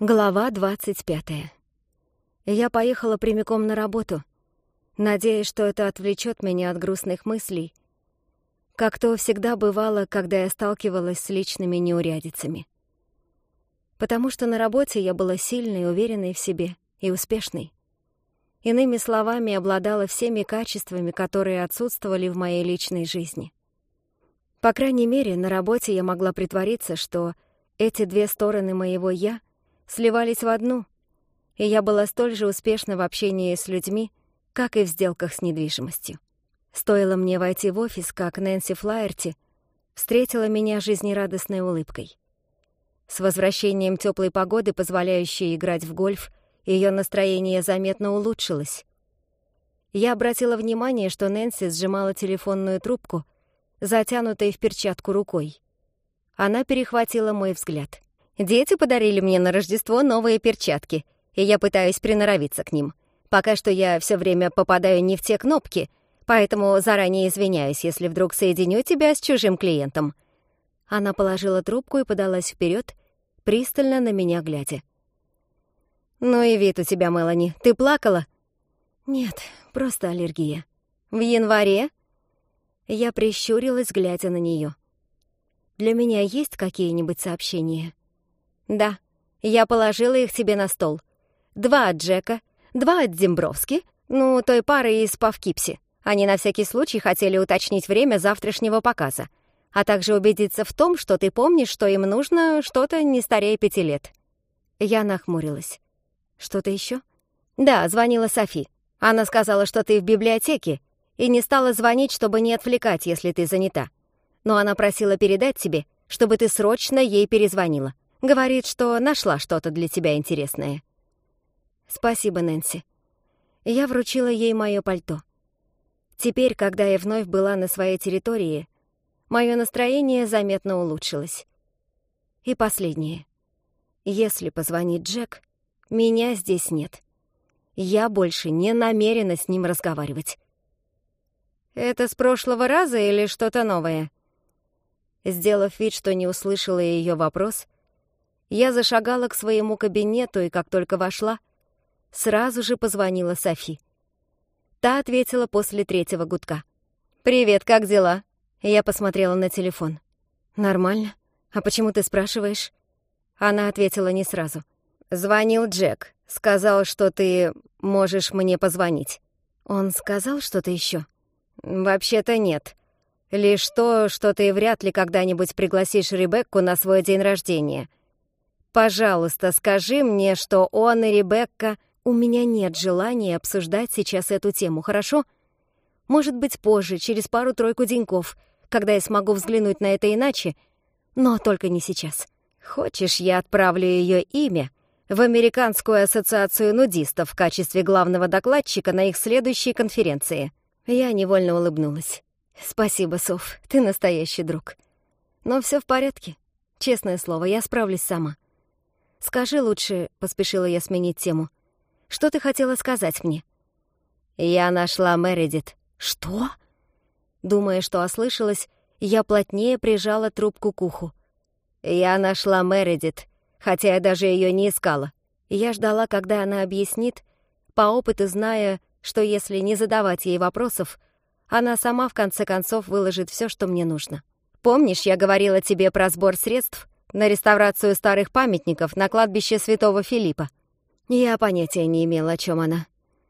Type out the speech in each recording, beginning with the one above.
Глава двадцать пятая. Я поехала прямиком на работу, надеясь, что это отвлечет меня от грустных мыслей, как то всегда бывало, когда я сталкивалась с личными неурядицами. Потому что на работе я была сильной, уверенной в себе и успешной. Иными словами, обладала всеми качествами, которые отсутствовали в моей личной жизни. По крайней мере, на работе я могла притвориться, что эти две стороны моего «я» — сливались в одну, и я была столь же успешна в общении с людьми, как и в сделках с недвижимостью. Стоило мне войти в офис, как Нэнси Флаерти встретила меня жизнерадостной улыбкой. С возвращением теплой погоды, позволяющей играть в гольф, ее настроение заметно улучшилось. Я обратила внимание, что Нэнси сжимала телефонную трубку, затянутой в перчатку рукой. Она перехватила мой взгляд — Дети подарили мне на Рождество новые перчатки, и я пытаюсь приноровиться к ним. Пока что я все время попадаю не в те кнопки, поэтому заранее извиняюсь, если вдруг соединю тебя с чужим клиентом». Она положила трубку и подалась вперед, пристально на меня глядя. «Ну и вид у тебя, Мелани. Ты плакала?» «Нет, просто аллергия». «В январе?» Я прищурилась, глядя на нее. «Для меня есть какие-нибудь сообщения?» Да, я положила их тебе на стол. Два от Джека, два от Зимбровски, ну, той пары из Павкипси. Они на всякий случай хотели уточнить время завтрашнего показа, а также убедиться в том, что ты помнишь, что им нужно что-то не старее пяти лет. Я нахмурилась. Что-то еще? Да, звонила Софи. Она сказала, что ты в библиотеке, и не стала звонить, чтобы не отвлекать, если ты занята. Но она просила передать тебе, чтобы ты срочно ей перезвонила. Говорит, что нашла что-то для тебя интересное. Спасибо, Нэнси. Я вручила ей мое пальто. Теперь, когда я вновь была на своей территории, мое настроение заметно улучшилось. И последнее. Если позвонит Джек, меня здесь нет. Я больше не намерена с ним разговаривать. «Это с прошлого раза или что-то новое?» Сделав вид, что не услышала ее вопрос, я зашагала к своему кабинету и, как только вошла, сразу же позвонила Софи. Та ответила после третьего гудка. «Привет, как дела?» Я посмотрела на телефон. «Нормально. А почему ты спрашиваешь?» Она ответила не сразу. «Звонил Джек. Сказал, что ты можешь мне позвонить». «Он сказал что-то еще? «Вообще-то нет. Лишь то, что ты вряд ли когда-нибудь пригласишь Ребекку на свой день рождения. Пожалуйста, скажи мне, что он и Ребекка... У меня нет желания обсуждать сейчас эту тему, хорошо? Может быть, позже, через пару-тройку деньков, когда я смогу взглянуть на это иначе, но только не сейчас. Хочешь, я отправлю ее имя в Американскую ассоциацию нудистов в качестве главного докладчика на их следующей конференции? Я невольно улыбнулась. Спасибо, Соф, ты настоящий друг. Но все в порядке. Честное слово, я справлюсь сама. Скажи лучше, — поспешила я сменить тему, — что ты хотела сказать мне? Я нашла Мередит. Что? Думая, что ослышалась, я плотнее прижала трубку к уху. Я нашла Мередит, хотя я даже ее не искала. Я ждала, когда она объяснит, по опыту зная, что если не задавать ей вопросов, она сама в конце концов выложит все, что мне нужно. Помнишь, я говорила тебе про сбор средств на реставрацию старых памятников на кладбище Святого Филиппа. Я понятия не имела, о чем она.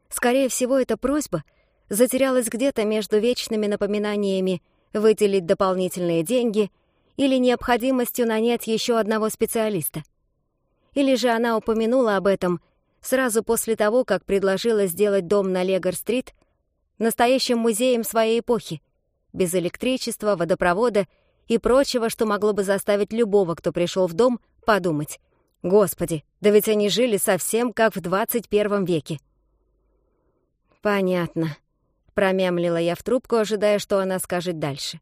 Скорее всего, эта просьба затерялась где-то между вечными напоминаниями выделить дополнительные деньги или необходимостью нанять еще одного специалиста. Или же она упомянула об этом сразу после того, как предложила сделать дом на Легор-стрит настоящим музеем своей эпохи, без электричества, водопровода и прочего, что могло бы заставить любого, кто пришел в дом, подумать. Господи, да ведь они жили совсем как в 21 веке. «Понятно», — промямлила я в трубку, ожидая, что она скажет дальше.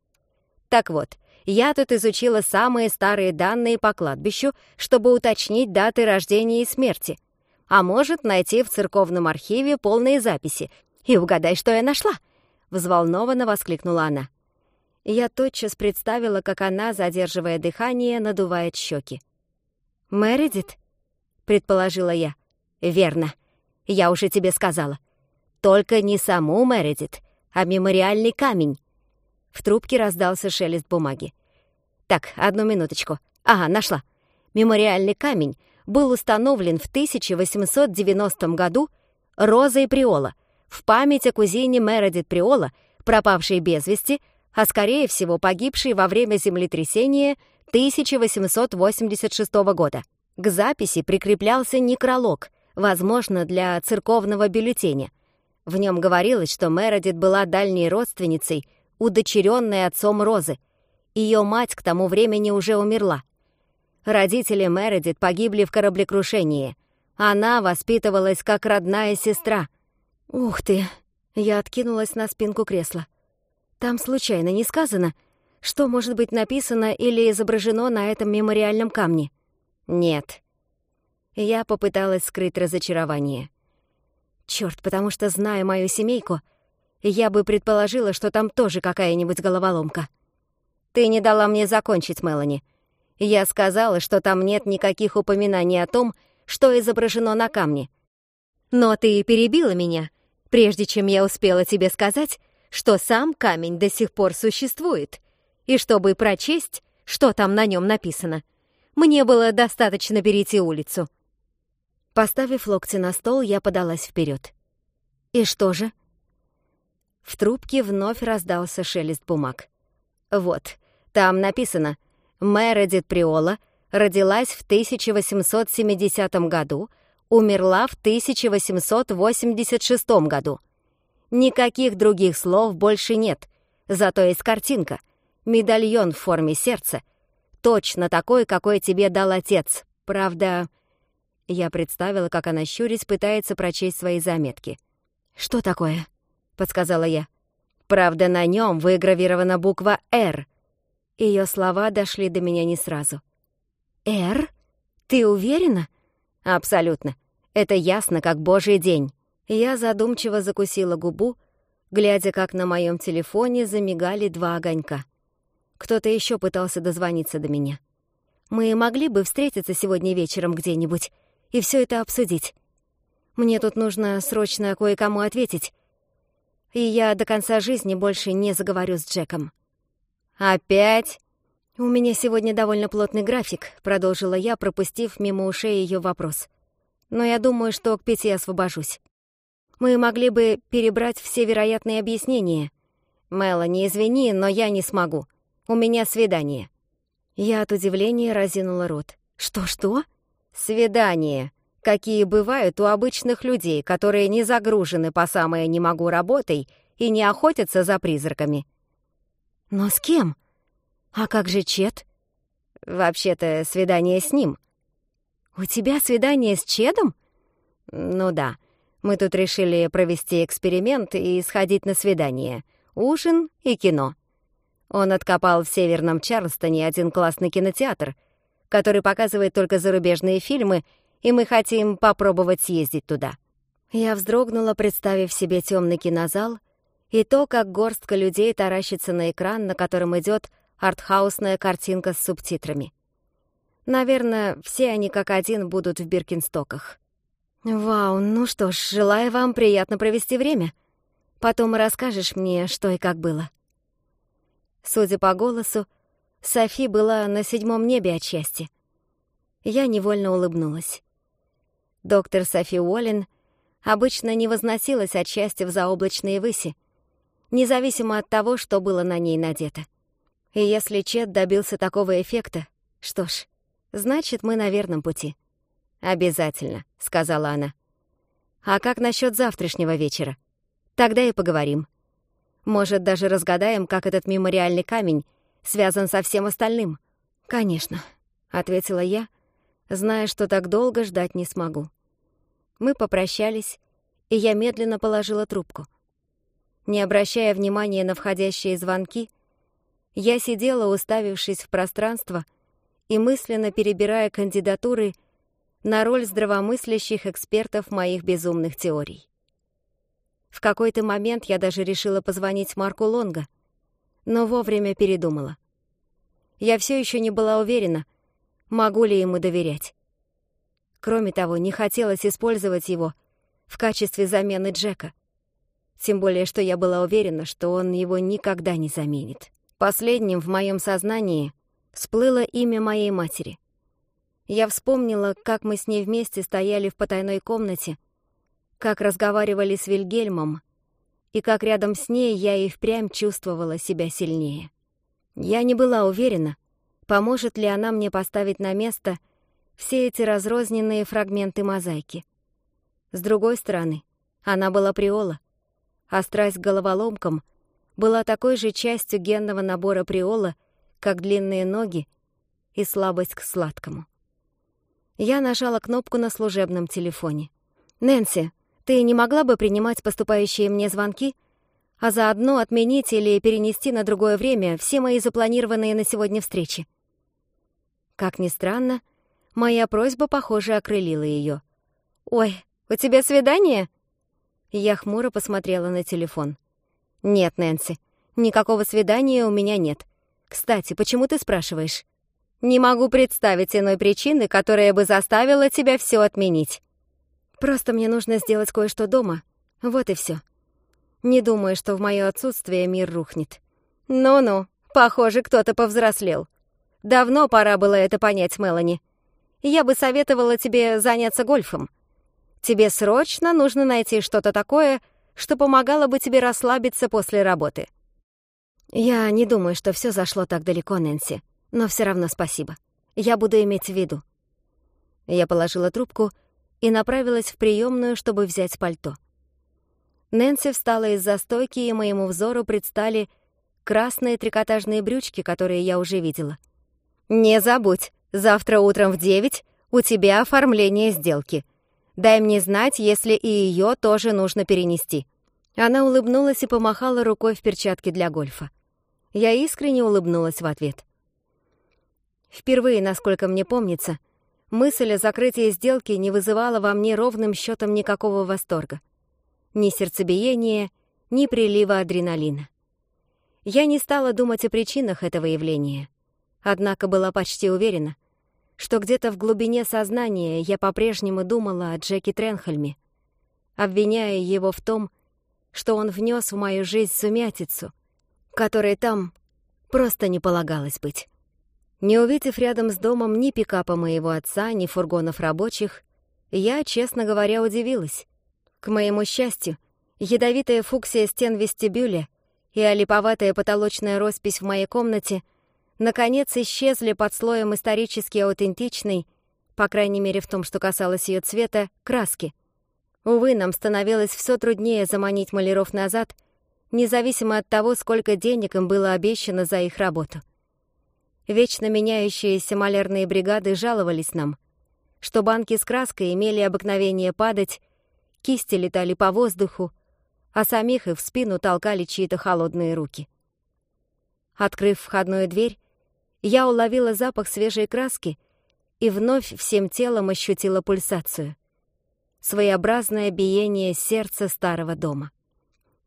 «Так вот, я тут изучила самые старые данные по кладбищу, чтобы уточнить даты рождения и смерти. А может, найти в церковном архиве полные записи. И угадай, что я нашла!» — взволнованно воскликнула она. Я тотчас представила, как она, задерживая дыхание, надувает щеки. Мередит, предположила я. «Верно. Я уже тебе сказала. Только не саму Мередит, а мемориальный камень». В трубке раздался шелест бумаги. «Так, одну минуточку. Ага, нашла. Мемориальный камень был установлен в 1890 году Розой Приола в память о кузине Мередит Приола, пропавшей без вести, — а скорее всего погибший во время землетрясения 1886 года. К записи прикреплялся некролог, возможно, для церковного бюллетеня. В нем говорилось, что Мередит была дальней родственницей, удочеренной отцом Розы. Ее мать к тому времени уже умерла. Родители Мередит погибли в кораблекрушении. Она воспитывалась как родная сестра. «Ух ты!» Я откинулась на спинку кресла. Там случайно не сказано, что может быть написано или изображено на этом мемориальном камне? Нет. Я попыталась скрыть разочарование. Черт, потому что, зная мою семейку, я бы предположила, что там тоже какая-нибудь головоломка. Ты не дала мне закончить, Мелани. Я сказала, что там нет никаких упоминаний о том, что изображено на камне. Но ты перебила меня, прежде чем я успела тебе сказать, что сам камень до сих пор существует, и чтобы прочесть, что там на нем написано, мне было достаточно перейти улицу. Поставив локти на стол, я подалась вперед. «И что же?» В трубке вновь раздался шелест бумаг. «Вот, там написано «Мередит Приола родилась в 1870 году, умерла в 1886 году». Никаких других слов больше нет, зато есть картинка. Медальон в форме сердца. Точно такой, какой тебе дал отец. Правда... Я представила, как она щурясь пытается прочесть свои заметки. «Что такое?» — подсказала я. «Правда, на нем выгравирована буква «Р». Ее слова дошли до меня не сразу. «Р? Ты уверена?» «Абсолютно. Это ясно, как божий день». Я задумчиво закусила губу, глядя, как на моем телефоне замигали два огонька. Кто-то еще пытался дозвониться до меня. Мы могли бы встретиться сегодня вечером где-нибудь и все это обсудить. Мне тут нужно срочно кое-кому ответить. И я до конца жизни больше не заговорю с Джеком. «Опять?» «У меня сегодня довольно плотный график», — продолжила я, пропустив мимо ушей ее вопрос. «Но я думаю, что к пяти освобожусь». Мы могли бы перебрать все вероятные объяснения. Мелани, извини, но я не смогу. У меня свидание». Я от удивления разинула рот. «Что-что?» «Свидание. Какие бывают у обычных людей, которые не загружены по самое «не могу» работой и не охотятся за призраками». «Но с кем? А как же Чет?» «Вообще-то свидание с ним». «У тебя свидание с Чедом?» «Ну да. Мы тут решили провести эксперимент и сходить на свидание, ужин и кино. Он откопал в Северном Чарльстоне один классный кинотеатр, который показывает только зарубежные фильмы, и мы хотим попробовать съездить туда». Я вздрогнула, представив себе темный кинозал и то, как горстка людей таращится на экран, на котором идет артхаусная картинка с субтитрами. Наверное, все они как один будут в Биркинстоках. «Вау, ну что ж, желаю вам приятно провести время. Потом расскажешь мне, что и как было». Судя по голосу, Софи была на седьмом небе отчасти. Я невольно улыбнулась. Доктор Софи Уоллен обычно не возносилась отчасти в заоблачные выси, независимо от того, что было на ней надето. И если Чет добился такого эффекта, что ж, значит, мы на верном пути. «Обязательно», — сказала она. «А как насчет завтрашнего вечера? Тогда и поговорим. Может, даже разгадаем, как этот мемориальный камень связан со всем остальным?» «Конечно», — ответила я, зная, что так долго ждать не смогу. Мы попрощались, и я медленно положила трубку. Не обращая внимания на входящие звонки, я сидела, уставившись в пространство и мысленно перебирая кандидатуры — на роль здравомыслящих экспертов моих безумных теорий. В какой-то момент я даже решила позвонить Марку Лонга, но вовремя передумала. Я все еще не была уверена, могу ли ему доверять. Кроме того, не хотелось использовать его в качестве замены Джека. Тем более, что я была уверена, что он его никогда не заменит. Последним в моем сознании всплыло имя моей матери — я вспомнила, как мы с ней вместе стояли в потайной комнате, как разговаривали с Вильгельмом, и как рядом с ней я и впрямь чувствовала себя сильнее. Я не была уверена, поможет ли она мне поставить на место все эти разрозненные фрагменты мозаики. С другой стороны, она была приола, а страсть к головоломкам была такой же частью генного набора приола, как длинные ноги и слабость к сладкому. Я нажала кнопку на служебном телефоне. «Нэнси, ты не могла бы принимать поступающие мне звонки, а заодно отменить или перенести на другое время все мои запланированные на сегодня встречи?» Как ни странно, моя просьба, похоже, окрылила ее. «Ой, у тебя свидание?» Я хмуро посмотрела на телефон. «Нет, Нэнси, никакого свидания у меня нет. Кстати, почему ты спрашиваешь?» «Не могу представить иной причины, которая бы заставила тебя все отменить. Просто мне нужно сделать кое-что дома. Вот и все. Не думаю, что в мое отсутствие мир рухнет». «Ну-ну, похоже, кто-то повзрослел. Давно пора было это понять, Мелани. Я бы советовала тебе заняться гольфом. Тебе срочно нужно найти что-то такое, что помогало бы тебе расслабиться после работы». «Я не думаю, что все зашло так далеко, Нэнси», но все равно спасибо. Я буду иметь в виду». Я положила трубку и направилась в приемную, чтобы взять пальто. Нэнси встала из-за стойки, и моему взору предстали красные трикотажные брючки, которые я уже видела. «Не забудь, завтра утром в девять у тебя оформление сделки. Дай мне знать, если и ее тоже нужно перенести». Она улыбнулась и помахала рукой в перчатке для гольфа. Я искренне улыбнулась в ответ. Впервые, насколько мне помнится, мысль о закрытии сделки не вызывала во мне ровным счетом никакого восторга. Ни сердцебиения, ни прилива адреналина. Я не стала думать о причинах этого явления, однако была почти уверена, что где-то в глубине сознания я по-прежнему думала о Джеке Тренхельме, обвиняя его в том, что он внес в мою жизнь сумятицу, которой там просто не полагалось быть. Не увидев рядом с домом ни пикапа моего отца, ни фургонов рабочих, я, честно говоря, удивилась. К моему счастью, ядовитая фуксия стен вестибюля и олиповатая потолочная роспись в моей комнате наконец исчезли под слоем исторически аутентичной, по крайней мере в том, что касалось ее цвета, краски. Увы, нам становилось все труднее заманить маляров назад, независимо от того, сколько денег им было обещано за их работу. Вечно меняющиеся малярные бригады жаловались нам, что банки с краской имели обыкновение падать, кисти летали по воздуху, а самих и в спину толкали чьи-то холодные руки. Открыв входную дверь, я уловила запах свежей краски и вновь всем телом ощутила пульсацию. Своеобразное биение сердца старого дома.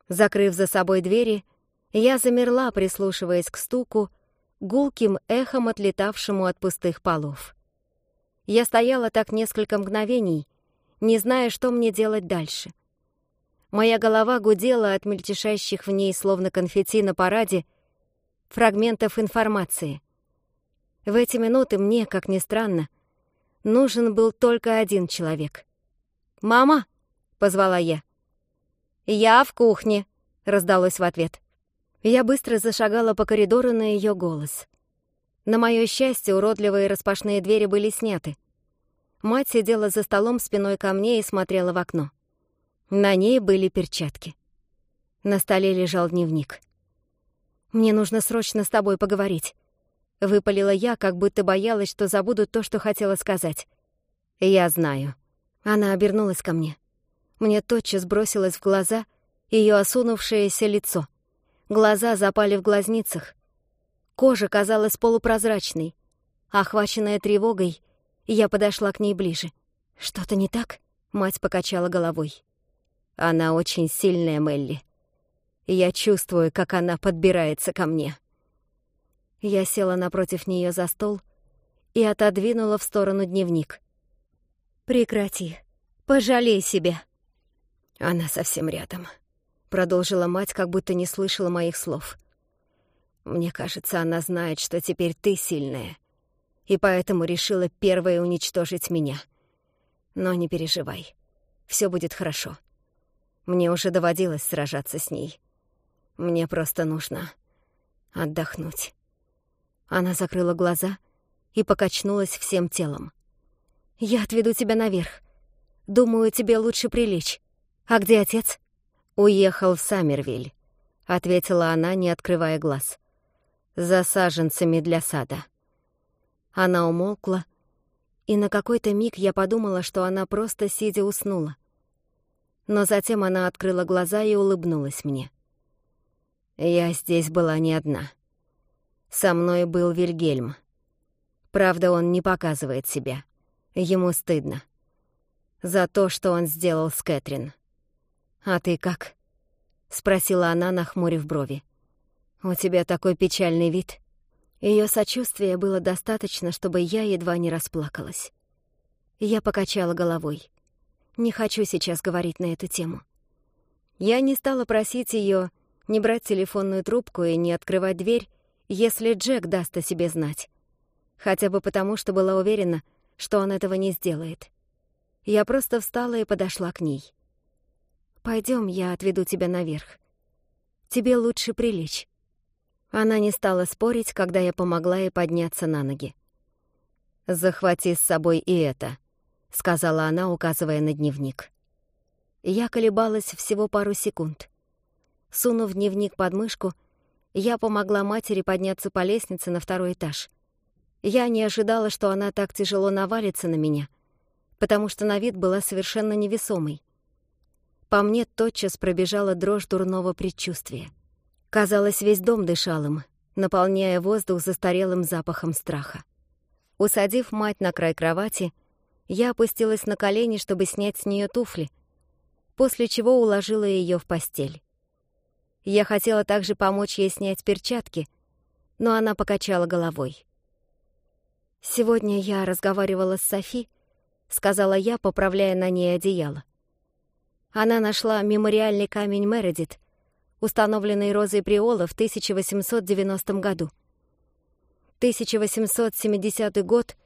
Закрыв за собой двери, я замерла, прислушиваясь к стуку, гулким эхом отлетавшему от пустых полов. Я стояла так несколько мгновений, не зная, что мне делать дальше. Моя голова гудела от мельтешащих в ней, словно конфетти на параде, фрагментов информации. В эти минуты мне, как ни странно, нужен был только один человек. «Мама!» — позвала я. «Я в кухне!» — раздалось в ответ. Я быстро зашагала по коридору на ее голос. На мое счастье, уродливые распашные двери были сняты. Мать сидела за столом спиной ко мне и смотрела в окно. На ней были перчатки. На столе лежал дневник. «Мне нужно срочно с тобой поговорить», — выпалила я, как будто боялась, что забуду то, что хотела сказать. «Я знаю». Она обернулась ко мне. Мне тотчас бросилось в глаза ее осунувшееся лицо. Глаза запали в глазницах. Кожа казалась полупрозрачной. Охваченная тревогой, я подошла к ней ближе. «Что-то не так?» — мать покачала головой. «Она очень сильная, Мелли. Я чувствую, как она подбирается ко мне». Я села напротив нее за стол и отодвинула в сторону дневник. «Прекрати. Пожалей себя». Она совсем рядом продолжила мать, как будто не слышала моих слов. «Мне кажется, она знает, что теперь ты сильная, и поэтому решила первой уничтожить меня. Но не переживай, все будет хорошо. Мне уже доводилось сражаться с ней. Мне просто нужно отдохнуть». Она закрыла глаза и покачнулась всем телом. «Я отведу тебя наверх. Думаю, тебе лучше прилечь. А где отец?» «Уехал в Саммервиль», — ответила она, не открывая глаз. «За саженцами для сада». Она умолкла, и на какой-то миг я подумала, что она просто сидя уснула. Но затем она открыла глаза и улыбнулась мне. Я здесь была не одна. Со мной был Вильгельм. Правда, он не показывает себя. Ему стыдно. За то, что он сделал с Кэтрин. «А ты как?» — спросила она, нахмурив брови. «У тебя такой печальный вид». Ее сочувствия было достаточно, чтобы я едва не расплакалась. Я покачала головой. Не хочу сейчас говорить на эту тему. Я не стала просить ее не брать телефонную трубку и не открывать дверь, если Джек даст о себе знать. Хотя бы потому, что была уверена, что он этого не сделает. Я просто встала и подошла к ней. Пойдем, я отведу тебя наверх. Тебе лучше прилечь». Она не стала спорить, когда я помогла ей подняться на ноги. «Захвати с собой и это», — сказала она, указывая на дневник. Я колебалась всего пару секунд. Сунув дневник под мышку, я помогла матери подняться по лестнице на второй этаж. Я не ожидала, что она так тяжело навалится на меня, потому что на вид была совершенно невесомой. По мне тотчас пробежала дрожь дурного предчувствия. Казалось, весь дом дышал им, наполняя воздух застарелым запахом страха. Усадив мать на край кровати, я опустилась на колени, чтобы снять с нее туфли, после чего уложила ее в постель. Я хотела также помочь ей снять перчатки, но она покачала головой. «Сегодня я разговаривала с Софи», — сказала я, поправляя на ней одеяло. Она нашла мемориальный камень Мередит, установленный Розой Приола в 1890 году. 1870 год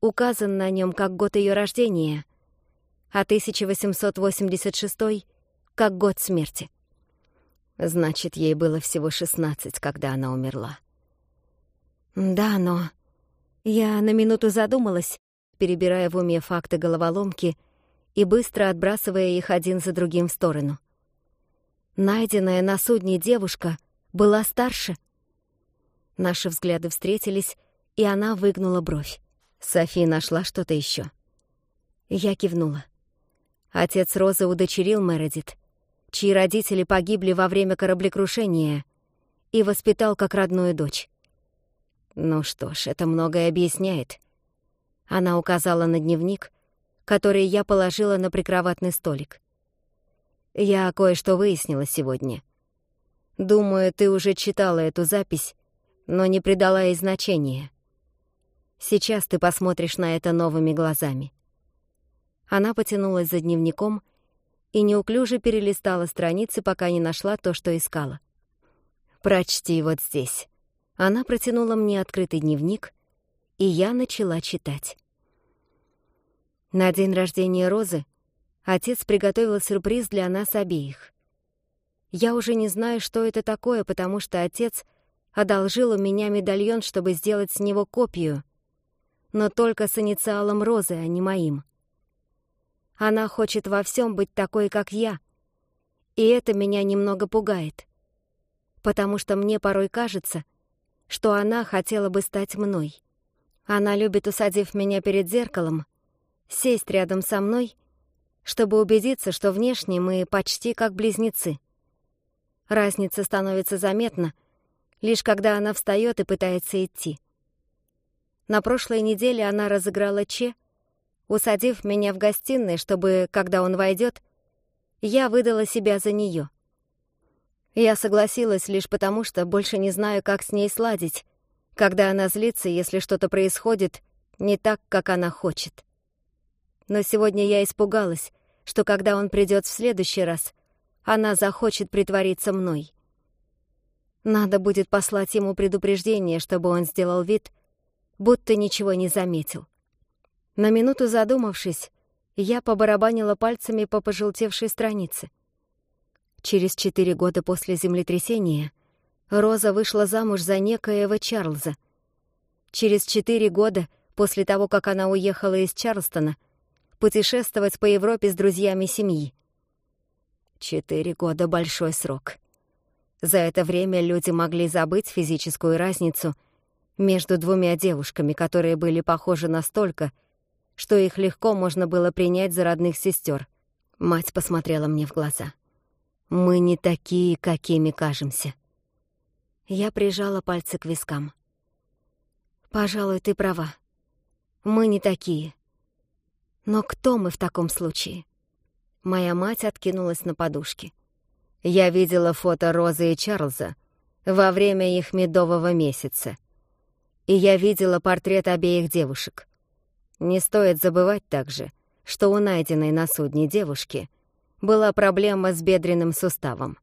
указан на нем как год ее рождения, а 1886 — как год смерти. Значит, ей было всего 16, когда она умерла. Да, но... Я на минуту задумалась, перебирая в уме факты головоломки — и быстро отбрасывая их один за другим в сторону. Найденная на судне девушка была старше. Наши взгляды встретились, и она выгнула бровь. Софи нашла что-то еще. Я кивнула. Отец Розы удочерил Мередит, чьи родители погибли во время кораблекрушения, и воспитал как родную дочь. Ну что ж, это многое объясняет. Она указала на дневник — которые я положила на прикроватный столик. «Я кое-что выяснила сегодня. Думаю, ты уже читала эту запись, но не придала ей значения. Сейчас ты посмотришь на это новыми глазами». Она потянулась за дневником и неуклюже перелистала страницы, пока не нашла то, что искала. «Прочти вот здесь». Она протянула мне открытый дневник, и я начала читать. На день рождения Розы отец приготовил сюрприз для нас обеих. Я уже не знаю, что это такое, потому что отец одолжил у меня медальон, чтобы сделать с него копию, но только с инициалом Розы, а не моим. Она хочет во всем быть такой, как я, и это меня немного пугает, потому что мне порой кажется, что она хотела бы стать мной. Она любит, усадив меня перед зеркалом, сесть рядом со мной, чтобы убедиться, что внешне мы почти как близнецы. Разница становится заметна, лишь когда она встаёт и пытается идти. На прошлой неделе она разыграла Че, усадив меня в гостиной, чтобы, когда он войдёт, я выдала себя за неё. Я согласилась лишь потому, что больше не знаю, как с ней сладить, когда она злится, если что-то происходит не так, как она хочет. Но сегодня я испугалась, что когда он придет в следующий раз, она захочет притвориться мной. Надо будет послать ему предупреждение, чтобы он сделал вид, будто ничего не заметил. На минуту задумавшись, я побарабанила пальцами по пожелтевшей странице. Через четыре года после землетрясения Роза вышла замуж за некоего Чарльза. Через четыре года после того, как она уехала из Чарлстона — путешествовать по Европе с друзьями семьи. Четыре года — большой срок. За это время люди могли забыть физическую разницу между двумя девушками, которые были похожи настолько, что их легко можно было принять за родных сестер. Мать посмотрела мне в глаза. «Мы не такие, какими кажемся». Я прижала пальцы к вискам. «Пожалуй, ты права. Мы не такие. Но кто мы в таком случае? Моя мать откинулась на подушке. Я видела фото Розы и Чарльза во время их медового месяца. И я видела портрет обеих девушек. Не стоит забывать также, что у найденной на судне девушки была проблема с бедренным суставом.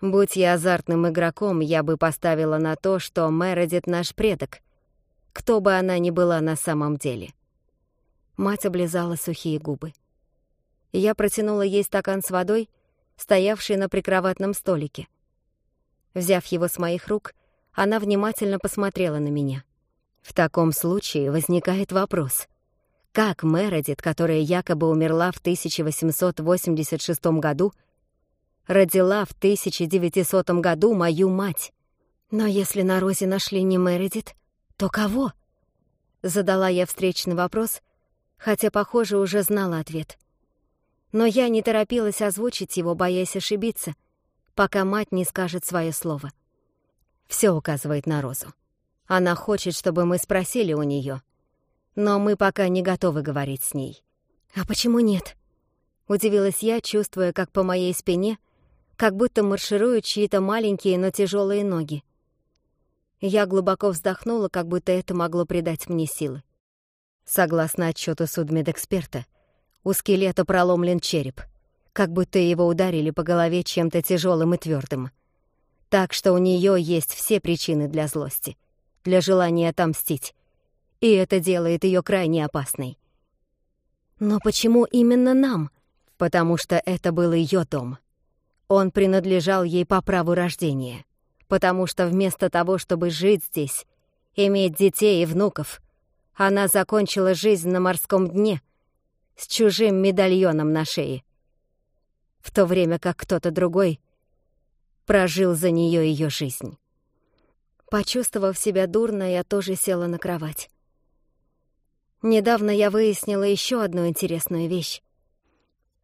Будь я азартным игроком, я бы поставила на то, что Мередит наш предок, кто бы она ни была на самом деле. — Мать облизала сухие губы. Я протянула ей стакан с водой, стоявший на прикроватном столике. Взяв его с моих рук, она внимательно посмотрела на меня. В таком случае возникает вопрос. Как Мередит, которая якобы умерла в 1886 году, родила в 1900 году мою мать? Но если на Розе нашли не Мередит, то кого? Задала я встречный вопрос, хотя, похоже, уже знала ответ. Но я не торопилась озвучить его, боясь ошибиться, пока мать не скажет свое слово. Все указывает на Розу. Она хочет, чтобы мы спросили у нее, но мы пока не готовы говорить с ней. «А почему нет?» Удивилась я, чувствуя, как по моей спине, как будто маршируют чьи-то маленькие, но тяжелые ноги. Я глубоко вздохнула, как будто это могло придать мне силы. Согласно отчету судмедэксперта, у скелета проломлен череп, как будто его ударили по голове чем-то тяжелым и твердым. Так что у нее есть все причины для злости, для желания отомстить. И это делает ее крайне опасной. Но почему именно нам? Потому что это был ее дом. Он принадлежал ей по праву рождения. Потому что вместо того, чтобы жить здесь, иметь детей и внуков — она закончила жизнь на морском дне с чужим медальоном на шее, в то время как кто-то другой прожил за нее ее жизнь. Почувствовав себя дурно, я тоже села на кровать. Недавно я выяснила еще одну интересную вещь.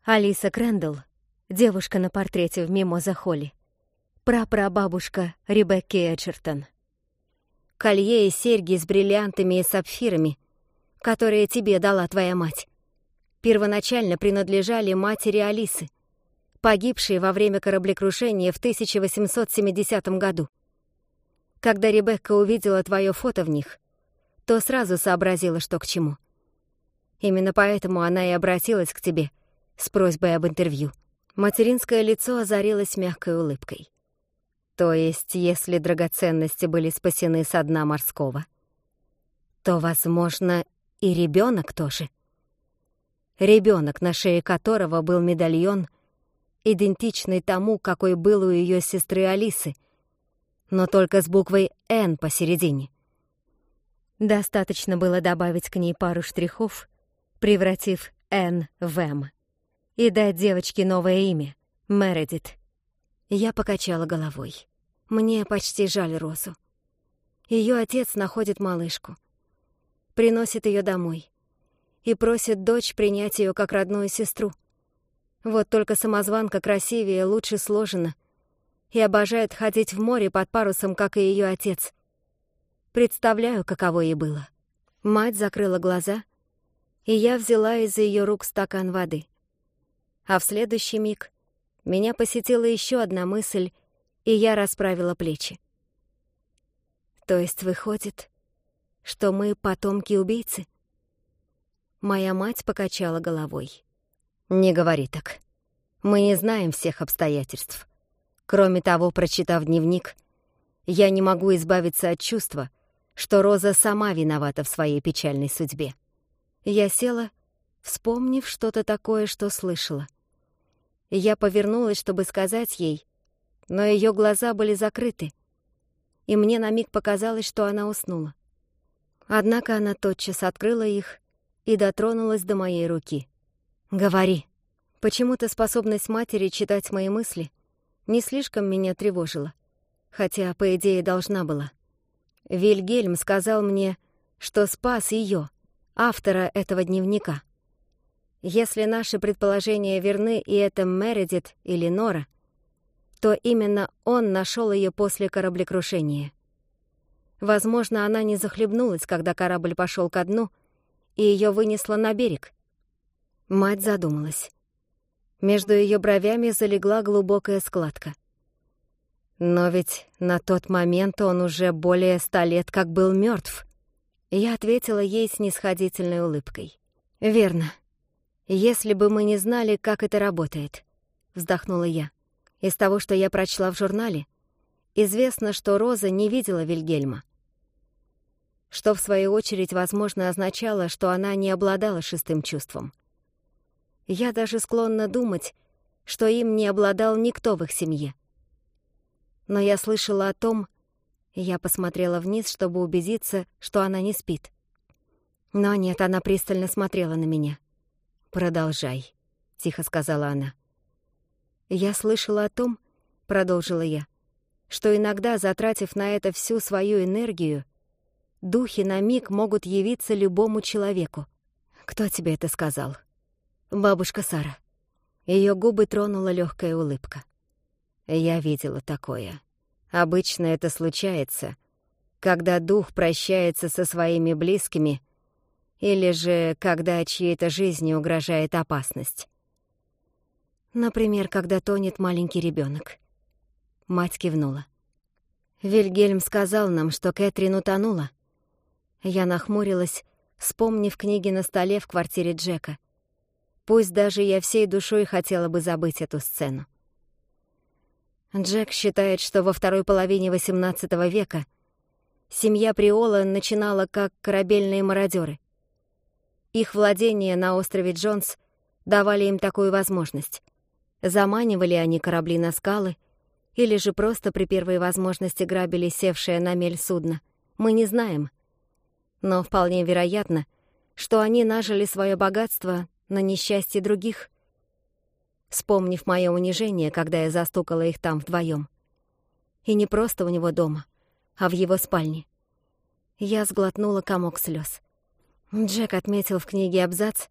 Алиса Крэндалл, девушка на портрете в мимо Мимоза Холли, прапрабабушка Ребекки Эджертон — колье и серьги с бриллиантами и сапфирами, которые тебе дала твоя мать, первоначально принадлежали матери Алисы, погибшей во время кораблекрушения в 1870 году. Когда Ребекка увидела твое фото в них, то сразу сообразила, что к чему. Именно поэтому она и обратилась к тебе с просьбой об интервью. Материнское лицо озарилось мягкой улыбкой. То есть, если драгоценности были спасены со дна морского, то, возможно, и ребенок тоже — ребенок, на шее которого был медальон, идентичный тому, какой был у ее сестры Алисы, но только с буквой «Н» посередине. Достаточно было добавить к ней пару штрихов, превратив «Н» в «М», и дать девочке новое имя — Мередит. Я покачала головой. Мне почти жаль Розу. Ее отец находит малышку. Приносит ее домой. И просит дочь принять ее как родную сестру. Вот только самозванка красивее, лучше сложена. И обожает ходить в море под парусом, как и ее отец. Представляю, каково ей было. Мать закрыла глаза, и я взяла из ее рук стакан воды. А в следующий миг меня посетила еще одна мысль, и я расправила плечи. То есть выходит, что мы потомки убийцы? Моя мать покачала головой. Не говори так. Мы не знаем всех обстоятельств. Кроме того, прочитав дневник, я не могу избавиться от чувства, что Роза сама виновата в своей печальной судьбе. Я села, вспомнив что-то такое, что слышала. Я повернулась, чтобы сказать ей, но ее глаза были закрыты, и мне на миг показалось, что она уснула. Однако она тотчас открыла их и дотронулась до моей руки. «Говори». Почему-то способность матери читать мои мысли не слишком меня тревожила, хотя, по идее, должна была. Вильгельм сказал мне, что спас ее, автора этого дневника. Если наши предположения верны, и это Мередит или Нора, то именно он нашел ее после кораблекрушения. Возможно, она не захлебнулась, когда корабль пошел ко дну, и ее вынесло на берег. Мать задумалась. Между ее бровями залегла глубокая складка. Но ведь на тот момент он уже более ста лет как был мертв. Я ответила ей с нисходительной улыбкой. «Верно. «Если бы мы не знали, как это работает», — вздохнула я. «Из того, что я прочла в журнале, известно, что Роза не видела Вильгельма. Что, в свою очередь, возможно, означало, что она не обладала шестым чувством. Я даже склонна думать, что им не обладал никто в их семье. Но я слышала о том, я посмотрела вниз, чтобы убедиться, что она не спит. Но нет, она пристально смотрела на меня. «Продолжай», — тихо сказала она. «Я слышала о том, — продолжила я, — что иногда, затратив на это всю свою энергию, духи на миг могут явиться любому человеку. Кто тебе это сказал? Бабушка Сара. Ее губы тронула легкая улыбка. Я видела такое. Обычно это случается, когда дух прощается со своими близкими или же, когда чьей-то жизни угрожает опасность. Например, когда тонет маленький ребенок. Мать кивнула. Вильгельм сказал нам, что Кэтрин утонула. Я нахмурилась, вспомнив книги на столе в квартире Джека. Пусть даже я всей душой хотела бы забыть эту сцену. Джек считает, что во второй половине XVIII века семья Приола начинала как корабельные мародеры. Их владения на острове Джонс давали им такую возможность. Заманивали они корабли на скалы или же просто при первой возможности грабили севшее на мель судно. Мы не знаем. Но вполне вероятно, что они нажили свое богатство на несчастье других, вспомнив мое унижение, когда я застукала их там вдвоем. И не просто у него дома, а в его спальне. Я сглотнула комок слез. Джек отметил в книге абзац,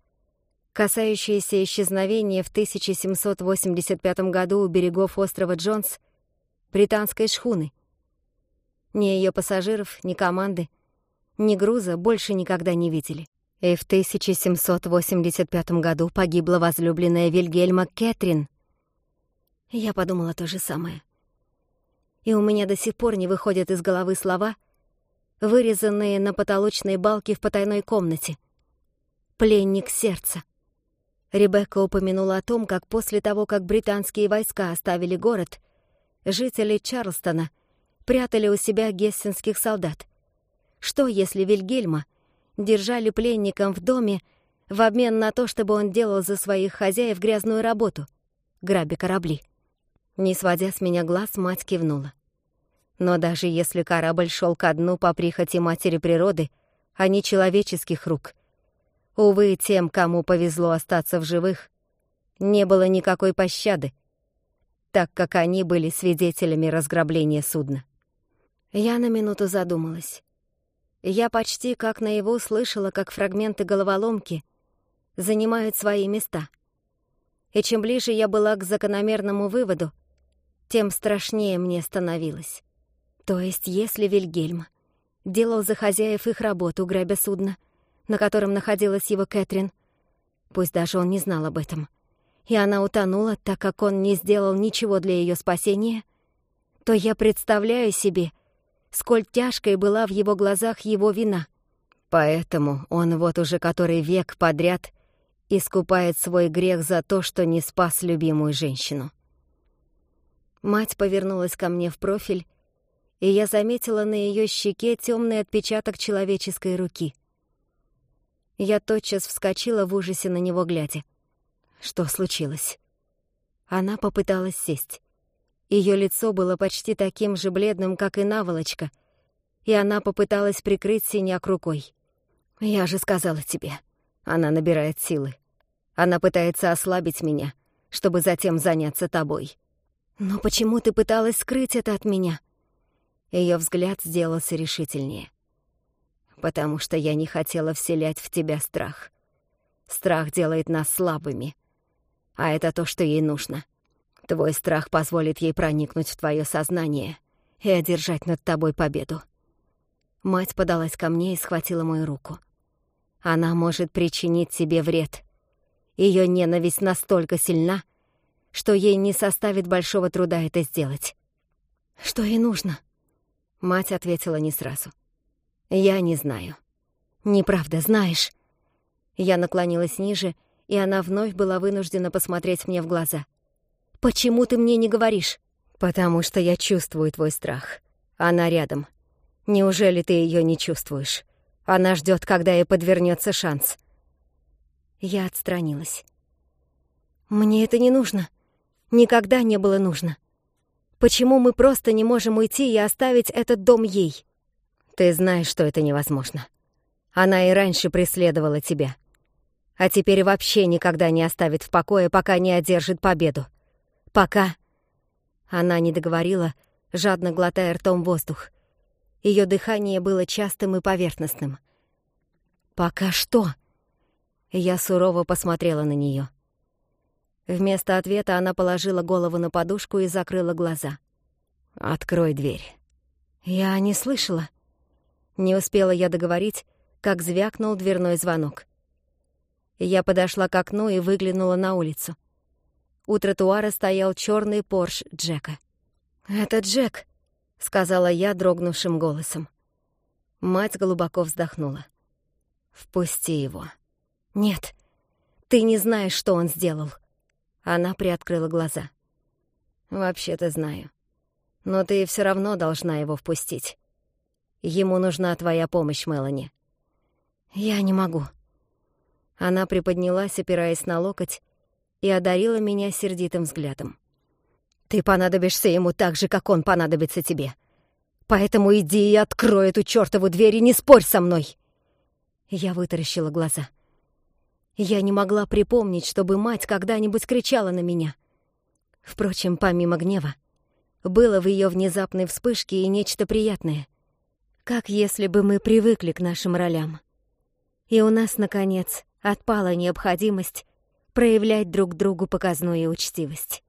касающийся исчезновения в 1785 году у берегов острова Джонс британской шхуны. Ни ее пассажиров, ни команды, ни груза больше никогда не видели. И в 1785 году погибла возлюбленная Вильгельма Кэтрин. Я подумала то же самое. И у меня до сих пор не выходят из головы слова, вырезанные на потолочной балке в потайной комнате. Пленник сердца. Ребекка упомянула о том, как после того, как британские войска оставили город, жители Чарлстона прятали у себя гессенских солдат. Что, если Вильгельма держали пленником в доме в обмен на то, чтобы он делал за своих хозяев грязную работу, грабя корабли? Не сводя с меня глаз, мать кивнула. Но даже если корабль шел ко дну по прихоти матери природы, а не человеческих рук, увы, тем, кому повезло остаться в живых, не было никакой пощады, так как они были свидетелями разграбления судна. Я на минуту задумалась. Я почти как наяву слышала, как фрагменты головоломки занимают свои места. И чем ближе я была к закономерному выводу, тем страшнее мне становилось. То есть, если Вильгельм делал за хозяев их работу, грабя судно, на котором находилась его Кэтрин, пусть даже он не знал об этом, и она утонула, так как он не сделал ничего для ее спасения, то я представляю себе, сколь тяжкой была в его глазах его вина. Поэтому он вот уже который век подряд искупает свой грех за то, что не спас любимую женщину. Мать повернулась ко мне в профиль и я заметила на ее щеке темный отпечаток человеческой руки. Я тотчас вскочила в ужасе на него глядя. Что случилось? Она попыталась сесть. Ее лицо было почти таким же бледным, как и наволочка, и она попыталась прикрыть синяк рукой. «Я же сказала тебе, она набирает силы. Она пытается ослабить меня, чтобы затем заняться тобой». «Но почему ты пыталась скрыть это от меня?» Ее взгляд сделался решительнее. «Потому что я не хотела вселять в тебя страх. Страх делает нас слабыми. А это то, что ей нужно. Твой страх позволит ей проникнуть в твое сознание и одержать над тобой победу». Мать подалась ко мне и схватила мою руку. «Она может причинить тебе вред. Ее ненависть настолько сильна, что ей не составит большого труда это сделать». «Что ей нужно?» Мать ответила не сразу. «Я не знаю». «Неправда, знаешь». Я наклонилась ниже, и она вновь была вынуждена посмотреть мне в глаза. «Почему ты мне не говоришь?» «Потому что я чувствую твой страх. Она рядом. Неужели ты ее не чувствуешь? Она ждет, когда ей подвернется шанс». Я отстранилась. «Мне это не нужно. Никогда не было нужно. Почему мы просто не можем уйти и оставить этот дом ей? Ты знаешь, что это невозможно. Она и раньше преследовала тебя. А теперь вообще никогда не оставит в покое, пока не одержит победу. Пока... Она не договорила, жадно глотая ртом воздух. Ее дыхание было частым и поверхностным. «Пока что?» Я сурово посмотрела на нее. Вместо ответа она положила голову на подушку и закрыла глаза. «Открой дверь». «Я не слышала». Не успела я договорить, как звякнул дверной звонок. Я подошла к окну и выглянула на улицу. У тротуара стоял черный Порш Джека. «Это Джек», — сказала я дрогнувшим голосом. Мать глубоко вздохнула. «Впусти его». «Нет, ты не знаешь, что он сделал», она приоткрыла глаза. «Вообще-то знаю. Но ты все равно должна его впустить. Ему нужна твоя помощь, Мелани». «Я не могу». Она приподнялась, опираясь на локоть, и одарила меня сердитым взглядом. «Ты понадобишься ему так же, как он понадобится тебе. Поэтому иди и открой эту чёртову дверь и не спорь со мной!» Я вытаращила глаза. Я не могла припомнить, чтобы мать когда-нибудь кричала на меня. Впрочем, помимо гнева, было в ее внезапной вспышке и нечто приятное. Как если бы мы привыкли к нашим ролям. И у нас, наконец, отпала необходимость проявлять друг другу показную учтивость.